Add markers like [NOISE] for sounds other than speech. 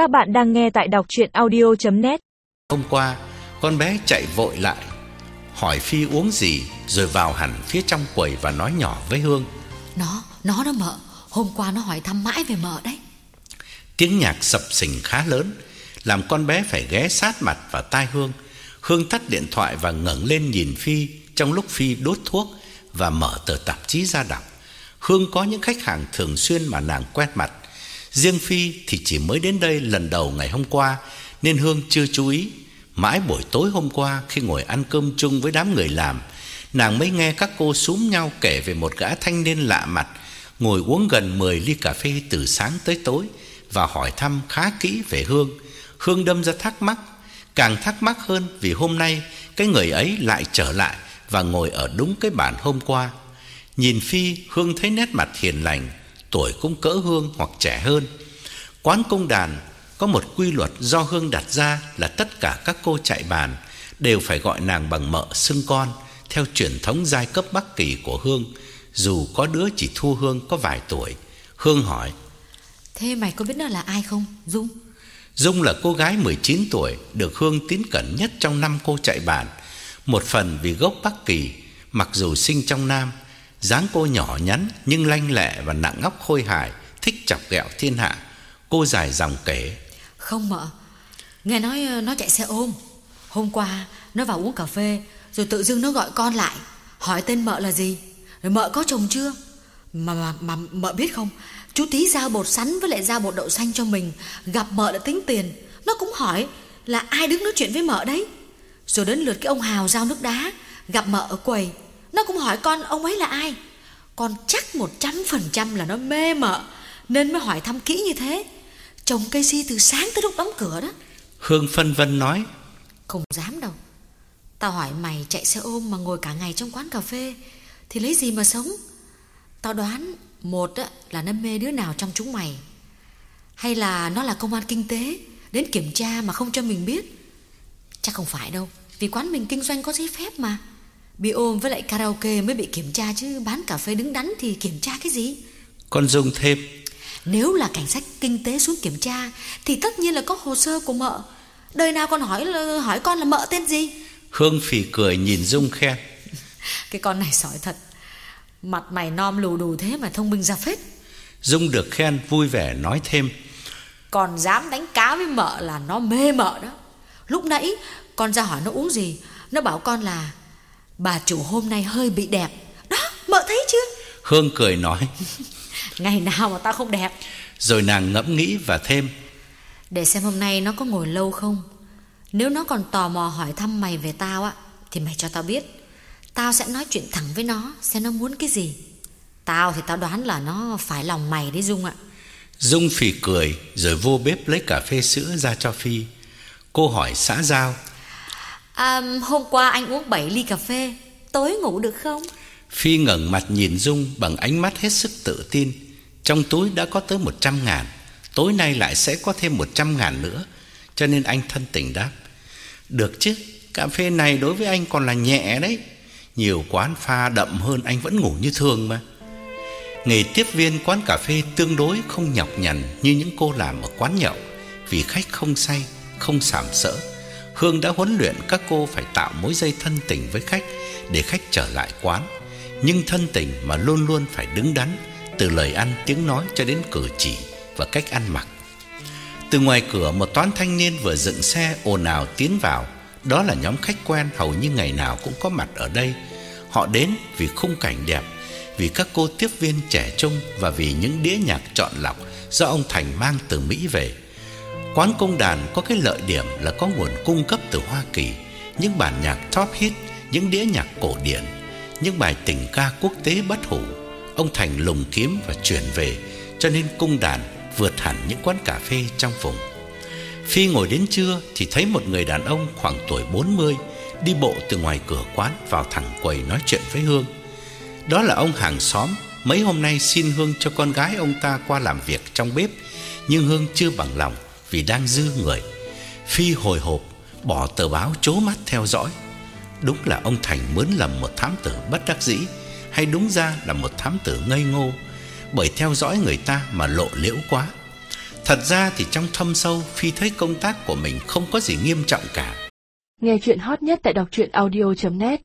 Các bạn đang nghe tại đọc chuyện audio.net Hôm qua, con bé chạy vội lại, hỏi Phi uống gì rồi vào hẳn phía trong quầy và nói nhỏ với Hương. Nó, nó đó mợ Hôm qua nó hỏi thăm mãi về mợ đấy Tiếng nhạc sập sình khá lớn, làm con bé phải ghé sát mặt vào tai Hương. Hương tắt điện thoại và ngẩng lên nhìn Phi trong lúc Phi đốt thuốc và mở tờ tạp chí ra đọc. Hương có những khách hàng thường xuyên mà nàng quét mặt. Riêng Phi thì chỉ mới đến đây lần đầu ngày hôm qua nên Hương chưa chú ý. Mãi buổi tối hôm qua khi ngồi ăn cơm chung với đám người làm, nàng mới nghe các cô súm nhau kể về một gã thanh niên lạ mặt ngồi uống gần 10 ly cà phê từ sáng tới tối và hỏi thăm khá kỹ về Hương. Hương đâm ra thắc mắc, càng thắc mắc hơn vì hôm nay cái người ấy lại trở lại và ngồi ở đúng cái bàn hôm qua. Nhìn Phi, Hương thấy nét mặt hiền lành, tuổi cũng cỡ Hương hoặc trẻ hơn. Quán công đàn có một quy luật do Hương đặt ra là tất cả các cô chạy bàn đều phải gọi nàng bằng mợ xưng con theo truyền thống giai cấp Bắc Kỳ của Hương, dù có đứa chỉ thua Hương có vài tuổi. Hương hỏi: Thế mày có biết nó là ai không Dung Dung là cô gái 19 tuổi được Hương tín cẩn nhất trong năm cô chạy bàn, một phần vì gốc Bắc Kỳ, mặc dù sinh trong Nam, dáng cô nhỏ nhắn nhưng lanh lẹ và nặng ngóc khôi hài, thích chọc ghẹo thiên hạ. Cô dài dòng kể: Không mợ Nghe nói ờ, nó chạy xe ôm. Hôm qua nó vào uống cà phê Rồi tự dưng nó gọi con lại Hỏi tên mợ là gì. Rồi mợ có chồng chưa? Mà mà, mà mợ biết không Chú tí giao bột sắn với lại giao bột đậu xanh cho mình Gặp mợ đã tính tiền. Nó cũng hỏi là ai đứng nói chuyện với mợ đấy. Rồi đến lượt cái ông Hào giao nước đá Gặp mợ ở quầy. Nó cũng hỏi con ông ấy là ai? Con chắc một trăm phần trăm là nó mê mợ Nên mới hỏi thăm kỹ như thế. Trồng cây si từ sáng tới lúc đóng cửa đó. Hương phân vân nói: Không dám đâu. Tao hỏi mày chạy xe ôm mà ngồi cả ngày trong quán cà phê Thì lấy gì mà sống? Tao đoán Một là nó mê đứa nào trong chúng mày. Hay là nó là công an kinh tế Đến kiểm tra mà không cho mình biết? Chắc không phải đâu Vì quán mình kinh doanh có giấy phép mà Bị ôm với lại karaoke mới bị kiểm tra Chứ bán cà phê đứng đắn thì kiểm tra cái gì? Con Dung thêm: Nếu là cảnh sát kinh tế xuống kiểm tra Thì tất nhiên là có hồ sơ của mợ. Đời nào còn hỏi là, hỏi con là mợ tên gì? Hương phì cười nhìn Dung khen: [LAUGHS] Cái con này sỏi thật. Mặt mày non lù đù thế mà thông minh ra phết. Dung được khen vui vẻ nói thêm: Còn dám đánh cá với mợ là nó mê mợ đó. Lúc nãy con ra hỏi nó uống gì Nó bảo con là Bà chủ hôm nay hơi bị đẹp. Đó mợ thấy chưa? Hương cười nói, [LAUGHS] Ngày nào mà tao không đẹp? Rồi nàng ngẫm nghĩ và thêm: Để xem hôm nay nó có ngồi lâu không. Nếu nó còn tò mò hỏi thăm mày về tao á Thì mày cho tao biết. Tao sẽ nói chuyện thẳng với nó Xem nó muốn cái gì. Tao thì tao đoán là nó phải lòng mày đấy Dung ạ. Dung phì cười rồi vô bếp lấy cà phê sữa ra cho Phi. Cô hỏi xã giao, à, Hôm qua anh uống 7 ly cà phê Tối ngủ được không Phi ngẩng mặt nhìn Dung bằng ánh mắt hết sức tự tin. Trong túi đã có tới 100 ngàn, tối nay lại sẽ có thêm 100 ngàn nữa, cho nên anh thân tình đáp. Được chứ, cà phê này đối với anh còn là nhẹ đấy. Nhiều quán pha đậm hơn anh vẫn ngủ như thường mà. Nghề tiếp viên quán cà phê tương đối không nhọc nhằn như những cô làm ở quán nhậu, vì khách không say, không sảm sỡ. Hương đã huấn luyện các cô phải tạo mối dây thân tình với khách để khách trở lại quán, nhưng thân tình mà luôn luôn phải đứng đắn, từ lời ăn, tiếng nói cho đến cử chỉ và cách ăn mặc. Từ ngoài cửa một toán thanh niên vừa dựng xe ồn ào tiến vào, đó là nhóm khách quen hầu như ngày nào cũng có mặt ở đây. Họ đến vì khung cảnh đẹp, vì các cô tiếp viên trẻ trung và vì những đĩa nhạc chọn lọc do ông Thành mang từ Mỹ về. Quán công đàn có cái lợi điểm là có nguồn cung cấp từ Hoa Kỳ, những bản nhạc top hit, những đĩa nhạc cổ điển, những bài tình ca quốc tế bất hủ. Ông Thành lùng kiếm và chuyển về, cho nên cung đàn vượt hẳn những quán cà phê trong vùng. Phi ngồi đến trưa thì thấy một người đàn ông khoảng tuổi 40 đi bộ từ ngoài cửa quán vào thẳng quầy nói chuyện với Hương. Đó là ông hàng xóm, mấy hôm nay xin Hương cho con gái ông ta qua làm việc trong bếp, nhưng Hương chưa bằng lòng vì đang dư người. Phi hồi hộp bỏ tờ báo chố mắt theo dõi. Đúng là ông Thành mớn lầm một thám tử bất đắc dĩ, hay đúng ra là một thám tử ngây ngô, bởi theo dõi người ta mà lộ liễu quá. Thật ra thì trong thâm sâu Phi thấy công tác của mình không có gì nghiêm trọng cả Nghe chuyện hot nhất tại đọc truyện audio.net